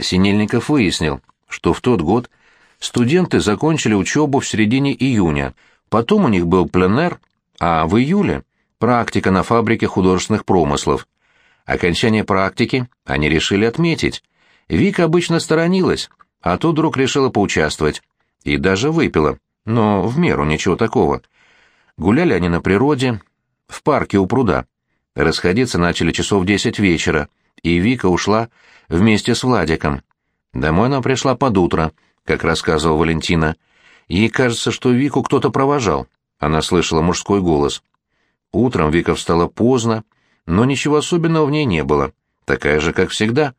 Синельников выяснил, что в тот год студенты закончили учебу в середине июня, потом у них был пленэр, а в июле — практика на фабрике художественных промыслов. Окончание практики они решили отметить. Вика обычно сторонилась, а тут вдруг решила поучаствовать. И даже выпила, но в меру ничего такого. Гуляли они на природе, в парке у пруда. Расходиться начали часов десять вечера, и Вика ушла вместе с Владиком. Домой она пришла под утро, как рассказывала Валентина. Ей кажется, что Вику кто-то провожал. Она слышала мужской голос. Утром Вика встала поздно, но ничего особенного в ней не было. Такая же, как всегда.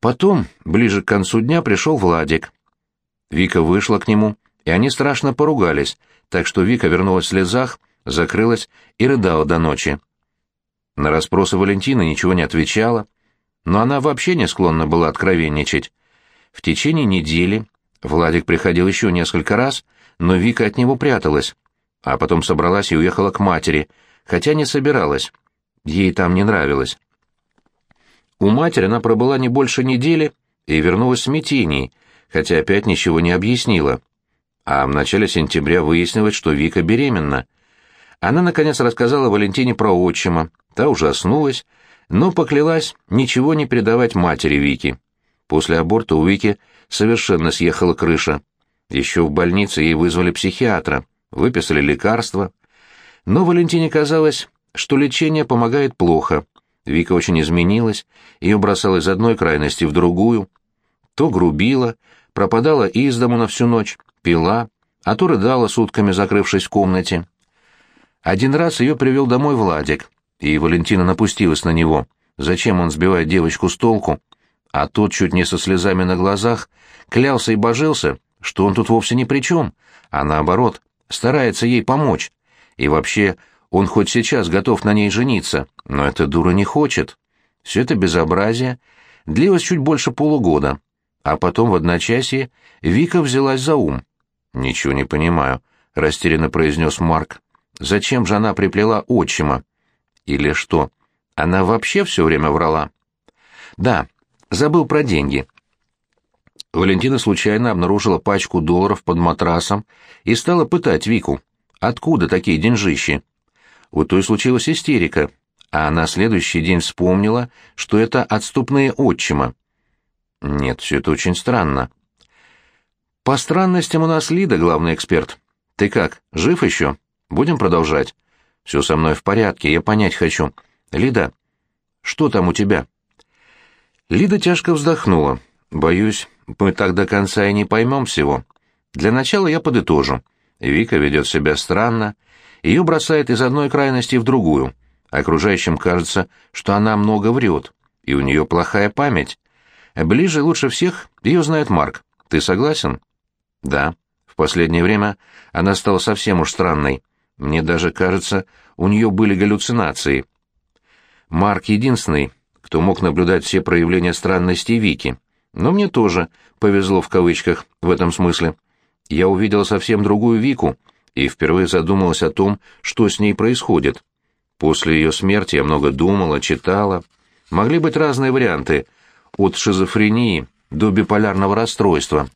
Потом, ближе к концу дня, пришел Владик. Вика вышла к нему, и они страшно поругались, так что Вика вернулась в слезах, закрылась и рыдала до ночи. На расспросы Валентины ничего не отвечала, но она вообще не склонна была откровенничать. В течение недели Владик приходил еще несколько раз, но Вика от него пряталась, а потом собралась и уехала к матери, хотя не собиралась. Ей там не нравилось. У матери она пробыла не больше недели и вернулась в смятении, хотя опять ничего не объяснила. А в начале сентября выяснилось, что Вика беременна. Она, наконец, рассказала Валентине про отчима, та ужаснулась, но поклялась ничего не передавать матери Вики. После аборта у Вики совершенно съехала крыша. Еще в больнице ей вызвали психиатра, выписали лекарства. Но Валентине казалось, что лечение помогает плохо. Вика очень изменилась, ее бросала из одной крайности в другую. То грубила, пропадала из дому на всю ночь, пила, а то рыдала сутками, закрывшись в комнате. Один раз ее привел домой Владик, и Валентина напустилась на него. Зачем он сбивает девочку с толку? А тот чуть не со слезами на глазах клялся и божился, что он тут вовсе ни при чем, а наоборот, старается ей помочь. И вообще, он хоть сейчас готов на ней жениться, но эта дура не хочет. Все это безобразие длилось чуть больше полугода, а потом в одночасье Вика взялась за ум. «Ничего не понимаю», — растерянно произнес Марк. «Зачем же она приплела отчима? Или что, она вообще все время врала?» «Да, забыл про деньги». Валентина случайно обнаружила пачку долларов под матрасом и стала пытать Вику. «Откуда такие деньжищи?» У той случилась истерика, а на следующий день вспомнила, что это отступные отчима. Нет, все это очень странно. По странностям у нас Лида, главный эксперт. Ты как, жив еще? Будем продолжать? Все со мной в порядке, я понять хочу. Лида, что там у тебя? Лида тяжко вздохнула. Боюсь, мы так до конца и не поймем всего. Для начала я подытожу. Вика ведет себя странно, ее бросает из одной крайности в другую. Окружающим кажется, что она много врет, и у нее плохая память. Ближе лучше всех ее знает Марк. Ты согласен? Да. В последнее время она стала совсем уж странной. Мне даже кажется, у нее были галлюцинации. Марк единственный, кто мог наблюдать все проявления странности Вики. Но мне тоже повезло в кавычках в этом смысле. Я увидела совсем другую Вику и впервые задумалась о том, что с ней происходит. После ее смерти я много думала, читала. Могли быть разные варианты, от шизофрении до биполярного расстройства.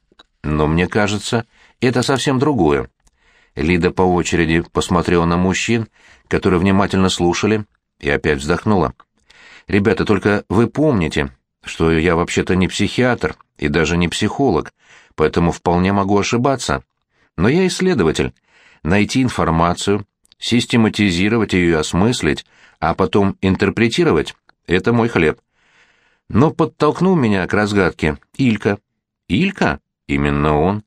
Но мне кажется, это совсем другое. Лида по очереди посмотрела на мужчин, которые внимательно слушали, и опять вздохнула. «Ребята, только вы помните, что я вообще-то не психиатр и даже не психолог, поэтому вполне могу ошибаться. Но я исследователь. Найти информацию, систематизировать ее и осмыслить, а потом интерпретировать — это мой хлеб. Но подтолкнул меня к разгадке Илька. Илька? Именно он.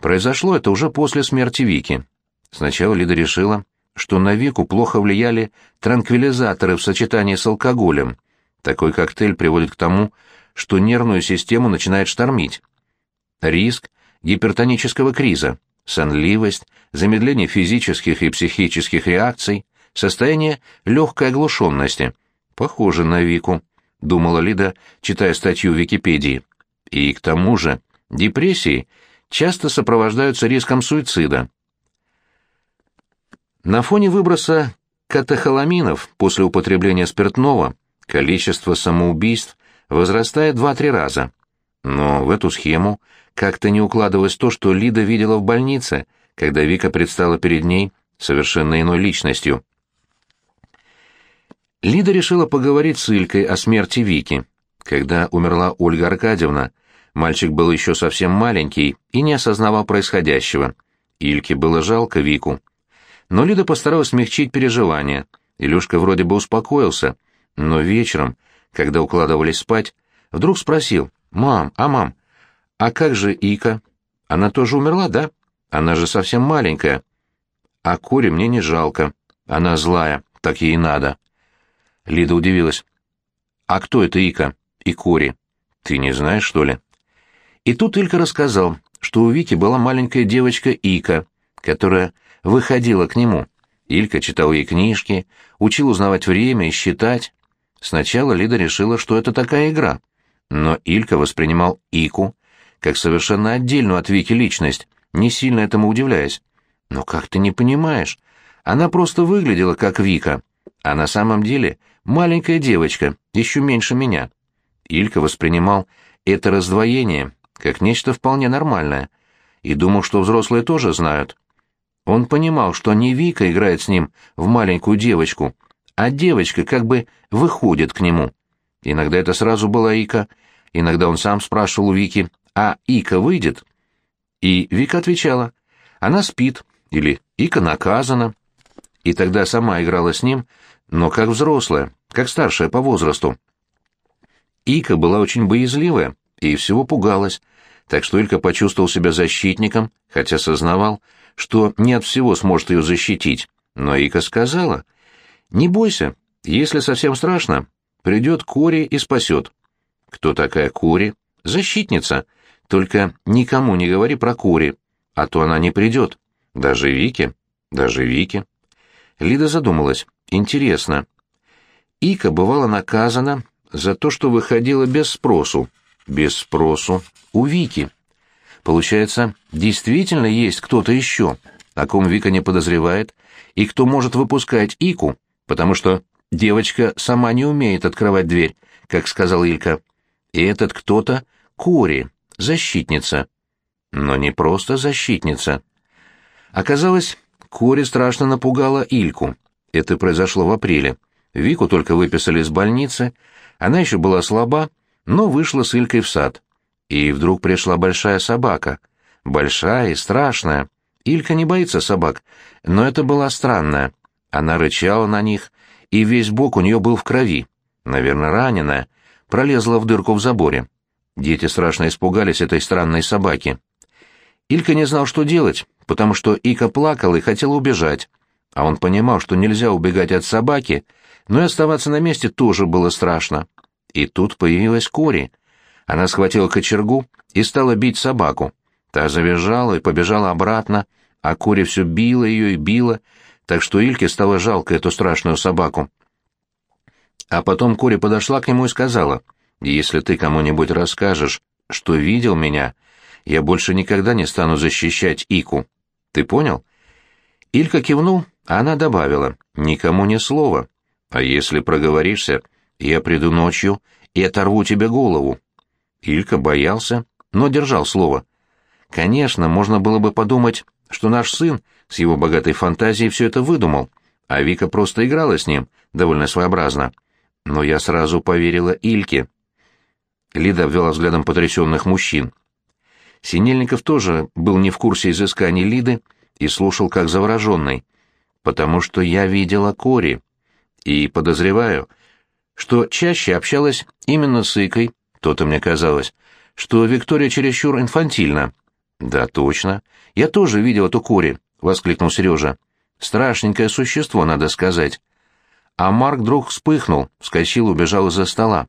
Произошло это уже после смерти Вики. Сначала Лида решила, что на Вику плохо влияли транквилизаторы в сочетании с алкоголем. Такой коктейль приводит к тому, что нервную систему начинает штормить. Риск гипертонического криза, сонливость, замедление физических и психических реакций, состояние легкой оглушенности. Похоже на Вику. — думала Лида, читая статью в Википедии. И к тому же депрессии часто сопровождаются риском суицида. На фоне выброса катехоламинов после употребления спиртного количество самоубийств возрастает 2-3 раза. Но в эту схему как-то не укладывалось то, что Лида видела в больнице, когда Вика предстала перед ней совершенно иной личностью. Лида решила поговорить с Илькой о смерти Вики. Когда умерла Ольга Аркадьевна, мальчик был еще совсем маленький и не осознавал происходящего. Ильке было жалко Вику. Но Лида постаралась смягчить переживания. Илюшка вроде бы успокоился, но вечером, когда укладывались спать, вдруг спросил, «Мам, а мам, а как же Ика? Она тоже умерла, да? Она же совсем маленькая. А Коре мне не жалко. Она злая, так ей надо». Лида удивилась. «А кто это Ика и Кори? Ты не знаешь, что ли?» И тут Илька рассказал, что у Вики была маленькая девочка Ика, которая выходила к нему. Илька читал ей книжки, учил узнавать время и считать. Сначала Лида решила, что это такая игра, но Илька воспринимал Ику как совершенно отдельную от Вики личность, не сильно этому удивляясь. «Но как ты не понимаешь? Она просто выглядела как Вика, а на самом деле маленькая девочка, еще меньше меня». Илька воспринимал это раздвоение как нечто вполне нормальное и думал, что взрослые тоже знают. Он понимал, что не Вика играет с ним в маленькую девочку, а девочка как бы выходит к нему. Иногда это сразу была Ика, иногда он сам спрашивал у Вики, а Ика выйдет? И Вика отвечала, она спит, или Ика наказана. И тогда сама играла с ним, но как взрослая, как старшая по возрасту. Ика была очень боязливая и всего пугалась, так что Илька почувствовал себя защитником, хотя сознавал, что не от всего сможет ее защитить. Но Ика сказала, «Не бойся, если совсем страшно, придет Кори и спасет». «Кто такая Кори?» «Защитница. Только никому не говори про Кори, а то она не придет. Даже Вике. Даже Вике». Лида задумалась. «Интересно. Ика бывала наказана за то, что выходила без спросу. Без спросу у Вики. Получается, действительно есть кто-то еще, о ком Вика не подозревает, и кто может выпускать Ику, потому что девочка сама не умеет открывать дверь, как сказал Илька. И этот кто-то — Кори, защитница. Но не просто защитница. Оказалось, Кори страшно напугала Ильку. Это произошло в апреле. Вику только выписали из больницы, она еще была слаба, но вышла с Илькой в сад. И вдруг пришла большая собака. Большая и страшная. Илька не боится собак, но это была странная. Она рычала на них, и весь бок у нее был в крови. Наверное, раненая. Пролезла в дырку в заборе. Дети страшно испугались этой странной собаки. Илька не знал, что делать, потому что Ика плакала и хотела убежать. А он понимал, что нельзя убегать от собаки, но и оставаться на месте тоже было страшно. И тут появилась Кори — она схватила кочергу и стала бить собаку. Та завизжала и побежала обратно, а Кори все била ее и била, так что Ильке стало жалко эту страшную собаку. А потом Кори подошла к нему и сказала, «Если ты кому-нибудь расскажешь, что видел меня, я больше никогда не стану защищать Ику. Ты понял?» Илька кивнул, а она добавила, «Никому ни слова. А если проговоришься, я приду ночью и оторву тебе голову». Илька боялся, но держал слово. Конечно, можно было бы подумать, что наш сын с его богатой фантазией все это выдумал, а Вика просто играла с ним, довольно своеобразно. Но я сразу поверила Ильке. Лида обвела взглядом потрясенных мужчин. Синельников тоже был не в курсе изысканий Лиды и слушал как завороженный, потому что я видела Кори и подозреваю, что чаще общалась именно с Икой, то-то мне казалось, что Виктория чересчур инфантильна. Да, точно. Я тоже видел эту Кори, воскликнул Сережа. Страшненькое существо, надо сказать. А Марк вдруг вспыхнул, вскочил убежал из-за стола.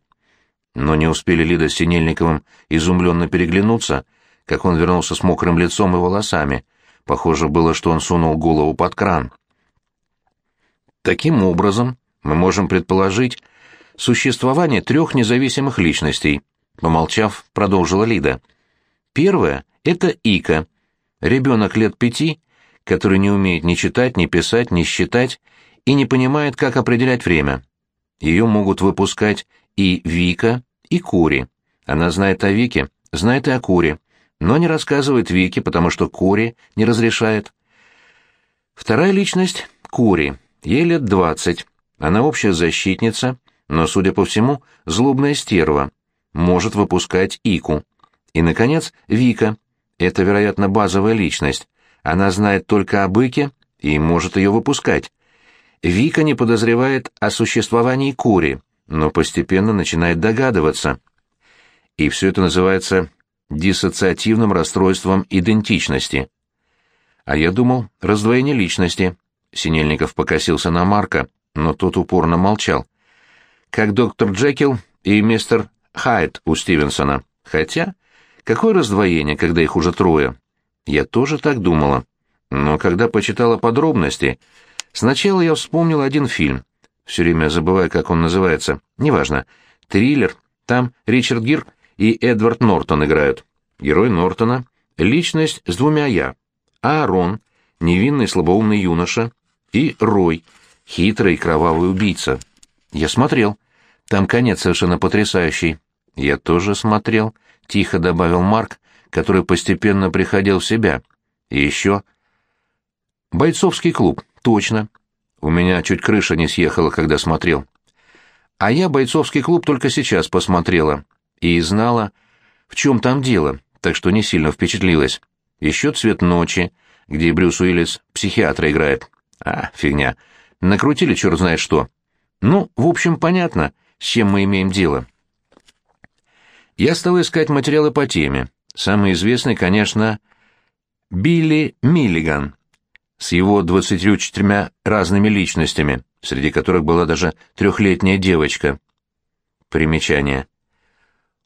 Но не успели Лида с Синельниковым изумленно переглянуться, как он вернулся с мокрым лицом и волосами. Похоже было, что он сунул голову под кран. Таким образом, мы можем предположить, существование трех независимых личностей, помолчав, продолжила Лида. Первое — это Ика, ребенок лет пяти, который не умеет ни читать, ни писать, ни считать и не понимает, как определять время. Ее могут выпускать и Вика, и Кури. Она знает о Вике знает и о Коре, но не рассказывает Вике, потому что Коре не разрешает. Вторая личность — Кори. Ей лет двадцать. Она общая защитница, но, судя по всему, злобная стерва. Может выпускать Ику. И, наконец, Вика. Это, вероятно, базовая личность. Она знает только о быке и может ее выпускать. Вика не подозревает о существовании Кори, но постепенно начинает догадываться. И все это называется диссоциативным расстройством идентичности. А я думал, раздвоение личности. Синельников покосился на Марка, но тот упорно молчал. Как доктор Джекил и мистер Хайт у Стивенсона. Хотя, какое раздвоение, когда их уже трое? Я тоже так думала. Но когда почитала подробности, сначала я вспомнил один фильм. Все время забываю, как он называется. Неважно. Триллер. Там Ричард Гир и Эдвард Нортон играют. Герой Нортона — личность с двумя «я». Аарон — невинный слабоумный юноша, и Рой — хитрый кровавый убийца. Я смотрел. Там конец совершенно потрясающий. Я тоже смотрел, — тихо добавил Марк, который постепенно приходил в себя. И еще... Бойцовский клуб, точно. У меня чуть крыша не съехала, когда смотрел. А я бойцовский клуб только сейчас посмотрела и знала, в чем там дело, так что не сильно впечатлилась. Еще «Цвет ночи», где Брюс Уиллис психиатра играет. А, фигня. Накрутили черт знает что. Ну, в общем, понятно, с чем мы имеем дело. Я стал искать материалы по теме. Самый известный, конечно, Билли Миллиган с его двадцатью четырьмя разными личностями, среди которых была даже трехлетняя девочка. Примечание.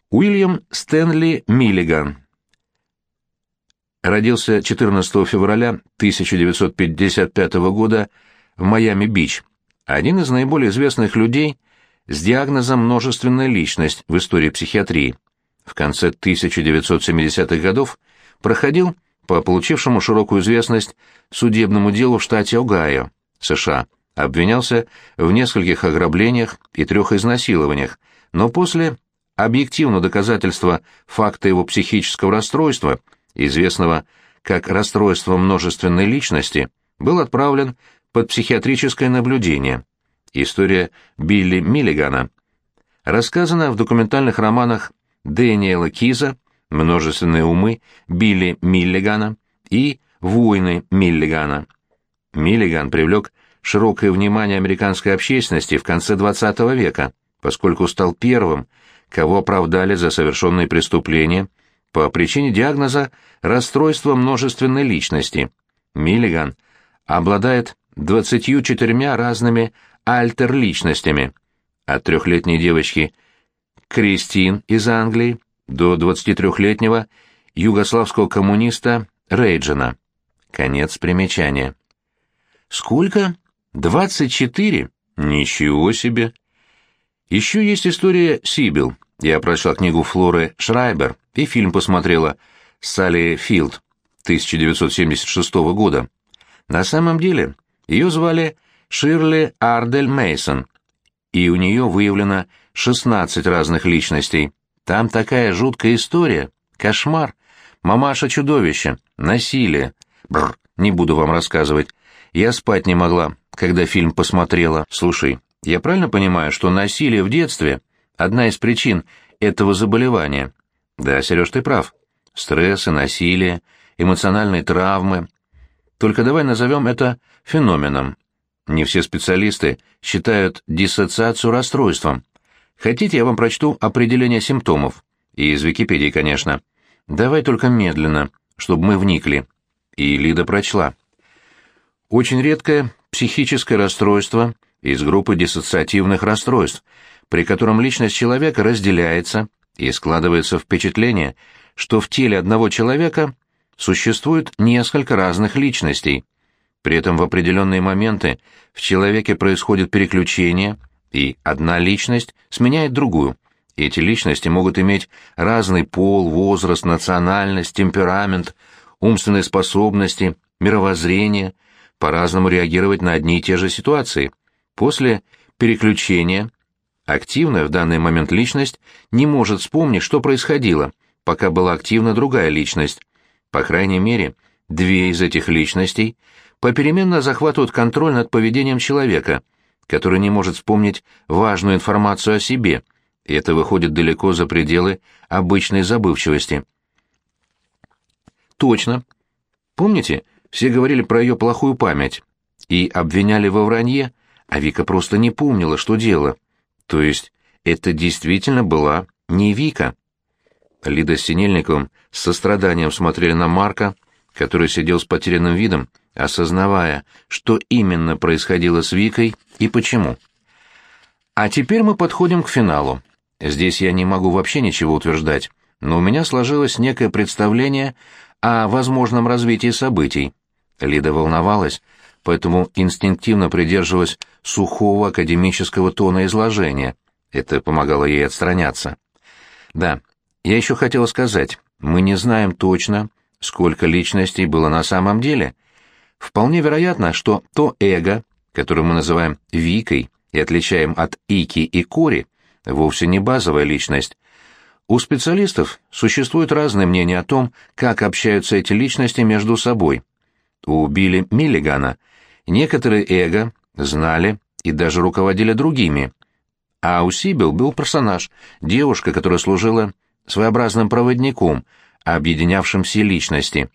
Уильям Стэнли Миллиган. Родился 14 февраля 1955 года в Майами-Бич. Один из наиболее известных людей с диагнозом множественная личность в истории психиатрии. В конце 1970-х годов проходил по получившему широкую известность судебному делу в штате Огайо, США. Обвинялся в нескольких ограблениях и трех изнасилованиях, но после объективного доказательства факта его психического расстройства, известного как расстройство множественной личности, был отправлен под психиатрическое наблюдение. История Билли Миллигана рассказана в документальных романах Дэниела Киза «Множественные умы» Билли Миллигана и «Войны Миллигана». Миллиган привлек широкое внимание американской общественности в конце XX века, поскольку стал первым, кого оправдали за совершенные преступления по причине диагноза расстройства множественной личности. Миллиган обладает 24 разными альтер-личностями, от трехлетней девочки Кристин из Англии до 23-летнего югославского коммуниста Рейджина. Конец примечания. Сколько? 24? Ничего себе! Еще есть история Сибил. Я прочла книгу Флоры Шрайбер и фильм посмотрела Салли Филд 1976 года. На самом деле ее звали Ширли Ардель Мейсон, и у нее выявлено 16 разных личностей. Там такая жуткая история, кошмар, мамаша-чудовище, насилие. Бррр, не буду вам рассказывать. Я спать не могла, когда фильм посмотрела. Слушай, я правильно понимаю, что насилие в детстве – одна из причин этого заболевания? Да, Сереж, ты прав. Стрессы, насилие, эмоциональные травмы. Только давай назовем это феноменом. Не все специалисты считают диссоциацию расстройством. Хотите, я вам прочту определение симптомов? И из Википедии, конечно. Давай только медленно, чтобы мы вникли. И Лида прочла. Очень редкое психическое расстройство – из группы диссоциативных расстройств, при котором личность человека разделяется и складывается впечатление, что в теле одного человека существует несколько разных личностей. При этом в определенные моменты в человеке происходит переключение, и одна личность сменяет другую. Эти личности могут иметь разный пол, возраст, национальность, темперамент, умственные способности, мировоззрение, по-разному реагировать на одни и те же ситуации. После переключения активная в данный момент личность не может вспомнить, что происходило, пока была активна другая личность. По крайней мере, две из этих личностей попеременно захватывают контроль над поведением человека, который не может вспомнить важную информацию о себе, и это выходит далеко за пределы обычной забывчивости. Точно. Помните, все говорили про ее плохую память и обвиняли во вранье, а Вика просто не помнила, что делала. То есть это действительно была не Вика. Лида с Синельниковым с состраданием смотрели на Марка, который сидел с потерянным видом, осознавая, что именно происходило с Викой и почему. А теперь мы подходим к финалу. Здесь я не могу вообще ничего утверждать, но у меня сложилось некое представление о возможном развитии событий. Лида волновалась, поэтому инстинктивно придерживалась сухого академического тона изложения. Это помогало ей отстраняться. Да, я еще хотела сказать, мы не знаем точно, сколько личностей было на самом деле. Вполне вероятно, что то эго, которое мы называем Викой и отличаем от Ики и Кори, вовсе не базовая личность. У специалистов существуют разные мнения о том, как общаются эти личности между собой. У Билли Миллигана некоторые эго знали и даже руководили другими, а у Сибил был персонаж, девушка, которая служила своеобразным проводником, объединявшим все личности.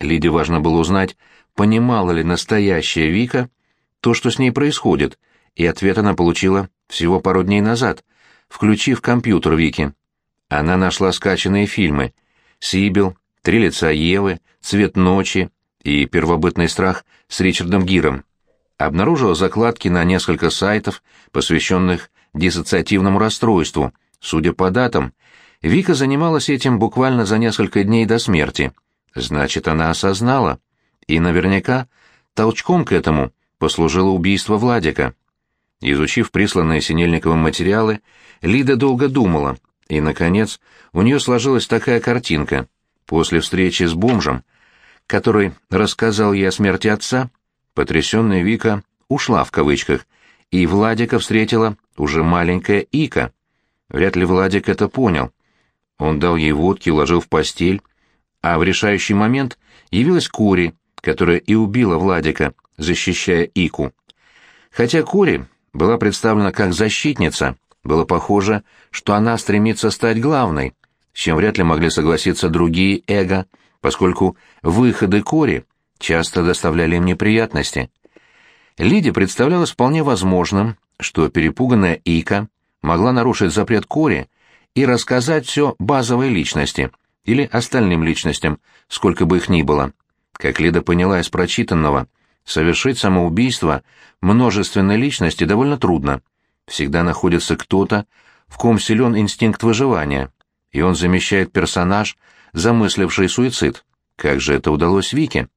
Лиде важно было узнать, понимала ли настоящая Вика то, что с ней происходит, и ответ она получила всего пару дней назад, включив компьютер Вики. Она нашла скачанные фильмы «Сибил», «Три лица Евы», «Цвет ночи» и «Первобытный страх» с Ричардом Гиром. Обнаружила закладки на несколько сайтов, посвященных диссоциативному расстройству. Судя по датам, Вика занималась этим буквально за несколько дней до смерти. Значит, она осознала. И наверняка толчком к этому послужило убийство Владика. Изучив присланные Синельниковым материалы, Лида долго думала, и, наконец, у нее сложилась такая картинка. После встречи с бомжем, который рассказал ей о смерти отца, потрясенная Вика ушла в кавычках, и Владика встретила уже маленькая Ика. Вряд ли Владик это понял. Он дал ей водки, уложил в постель, а в решающий момент явилась Кури, которая и убила Владика, защищая Ику. Хотя Кури была представлена как защитница, было похоже, что она стремится стать главной, с чем вряд ли могли согласиться другие эго, поскольку выходы Кори часто доставляли им неприятности. Лиде представлялось вполне возможным, что перепуганная Ика могла нарушить запрет Кори и рассказать все базовой личности или остальным личностям, сколько бы их ни было. Как Лида поняла из прочитанного, Совершить самоубийство множественной личности довольно трудно. Всегда находится кто-то, в ком силен инстинкт выживания, и он замещает персонаж, замысливший суицид. Как же это удалось Вике?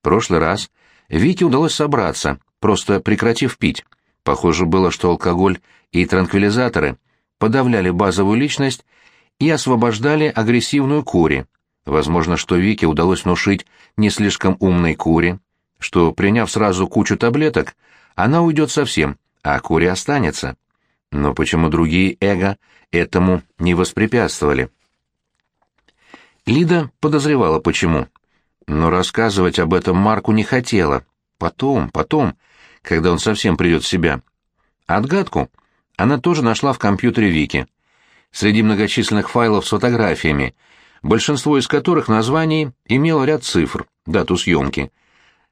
Прошлый раз Вике удалось собраться, просто прекратив пить. Похоже было, что алкоголь и транквилизаторы подавляли базовую личность и освобождали агрессивную Кури. Возможно, что Вике удалось внушить не слишком умной Кури, что, приняв сразу кучу таблеток, она уйдет совсем, а Кури останется. Но почему другие эго этому не воспрепятствовали? Лида подозревала, почему. Но рассказывать об этом Марку не хотела. Потом, потом, когда он совсем придет в себя. Отгадку она тоже нашла в компьютере Вики. Среди многочисленных файлов с фотографиями, большинство из которых названий имело ряд цифр, дату съемки —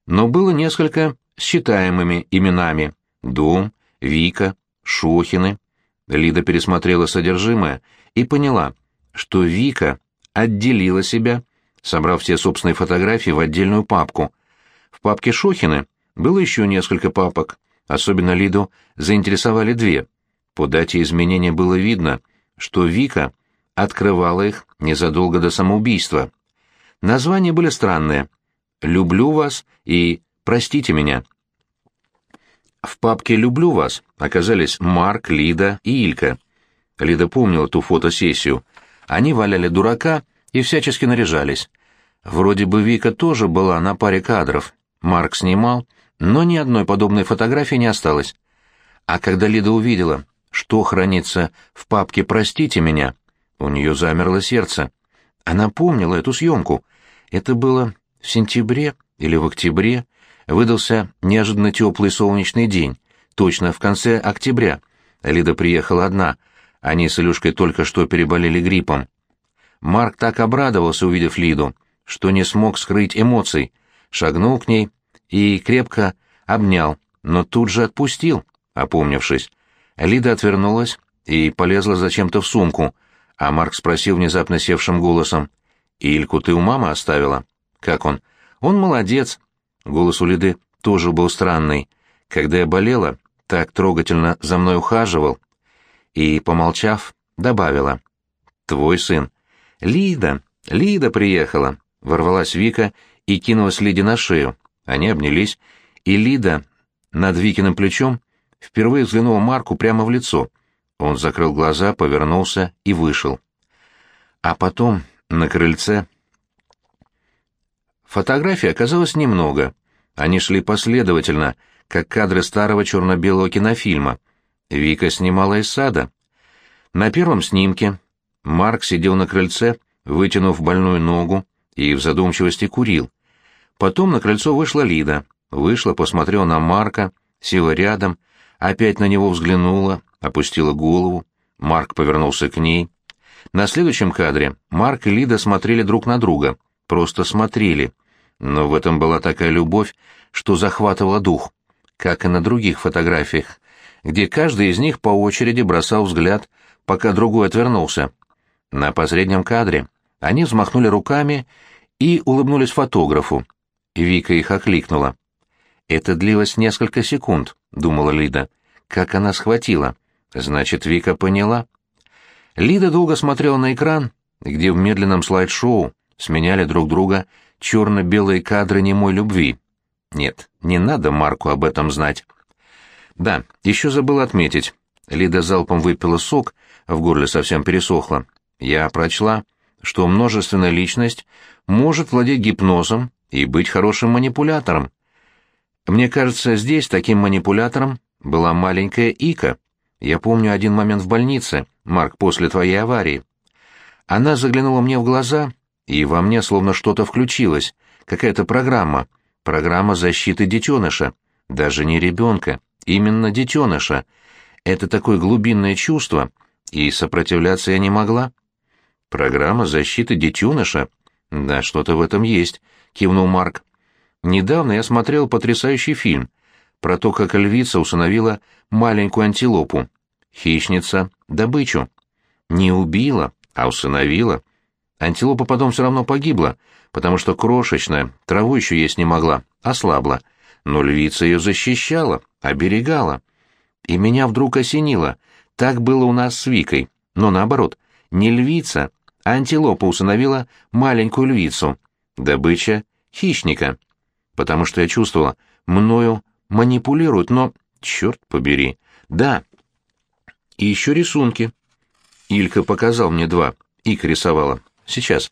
но было несколько считаемыми именами — Дом, Вика, Шохины. Лида пересмотрела содержимое и поняла, что Вика отделила себя, собрав все собственные фотографии в отдельную папку. В папке Шохины было еще несколько папок, особенно Лиду заинтересовали две. По дате изменения было видно, что Вика открывала их незадолго до самоубийства. Названия были странные «Люблю вас» и «Простите меня». В папке «Люблю вас» оказались Марк, Лида и Илька. Лида помнила ту фотосессию. Они валяли дурака и всячески наряжались. Вроде бы Вика тоже была на паре кадров. Марк снимал, но ни одной подобной фотографии не осталось. А когда Лида увидела, что хранится в папке «Простите меня», У нее замерло сердце. Она помнила эту съемку. Это было в сентябре или в октябре. Выдался неожиданно теплый солнечный день, точно в конце октября. Лида приехала одна. Они с Илюшкой только что переболели гриппом. Марк так обрадовался, увидев Лиду, что не смог скрыть эмоций, шагнул к ней и крепко обнял, но тут же отпустил, опомнившись. Лида отвернулась и полезла зачем-то в сумку, а Марк спросил внезапно севшим голосом. «Ильку ты у мамы оставила?» «Как он?» «Он молодец». Голос у Лиды тоже был странный. Когда я болела, так трогательно за мной ухаживал. И, помолчав, добавила. «Твой сын». «Лида! Лида приехала!» — ворвалась Вика и кинулась Лиде на шею. Они обнялись, и Лида над Викиным плечом впервые взглянула Марку прямо в лицо. Он закрыл глаза, повернулся и вышел. А потом на крыльце... Фотографий оказалось немного. Они шли последовательно, как кадры старого черно-белого кинофильма. Вика снимала из сада. На первом снимке Марк сидел на крыльце, вытянув больную ногу, и в задумчивости курил. Потом на крыльцо вышла Лида. Вышла, посмотрела на Марка, села рядом, опять на него взглянула, опустила голову. Марк повернулся к ней. На следующем кадре Марк и Лида смотрели друг на друга. Просто смотрели. Но в этом была такая любовь, что захватывала дух. Как и на других фотографиях, где каждый из них по очереди бросал взгляд, пока другой отвернулся. На последнем кадре они взмахнули руками и улыбнулись фотографу. Вика их окликнула. «Это длилось несколько секунд», — думала Лида. «Как она схватила? Значит, Вика поняла». Лида долго смотрела на экран, где в медленном слайд-шоу сменяли друг друга черно-белые кадры немой любви. Нет, не надо Марку об этом знать. Да, еще забыл отметить. Лида залпом выпила сок, в горле совсем пересохло. Я прочла, что множественная личность может владеть гипнозом и быть хорошим манипулятором. Мне кажется, здесь таким манипулятором была маленькая Ика. Я помню один момент в больнице, Марк, после твоей аварии. Она заглянула мне в глаза, и во мне словно что-то включилось, какая-то программа, программа защиты детеныша, даже не ребенка, именно детеныша. Это такое глубинное чувство, и сопротивляться я не могла. Программа защиты детеныша? Да, что-то в этом есть, кивнул Марк. Недавно я смотрел потрясающий фильм про то, как львица усыновила маленькую антилопу. Хищница добычу. Не убила, а усыновила. Антилопа потом все равно погибла, потому что крошечная, траву еще есть не могла, ослабла. Но львица ее защищала, оберегала. И меня вдруг осенило. Так было у нас с Викой. Но наоборот, не львица, а антилопа усыновила маленькую львицу. Добыча хищника. Потому что я чувствовала, мною манипулируют, но... Черт побери. Да. И еще рисунки. Илька показал мне два. Ика рисовала. Сейчас.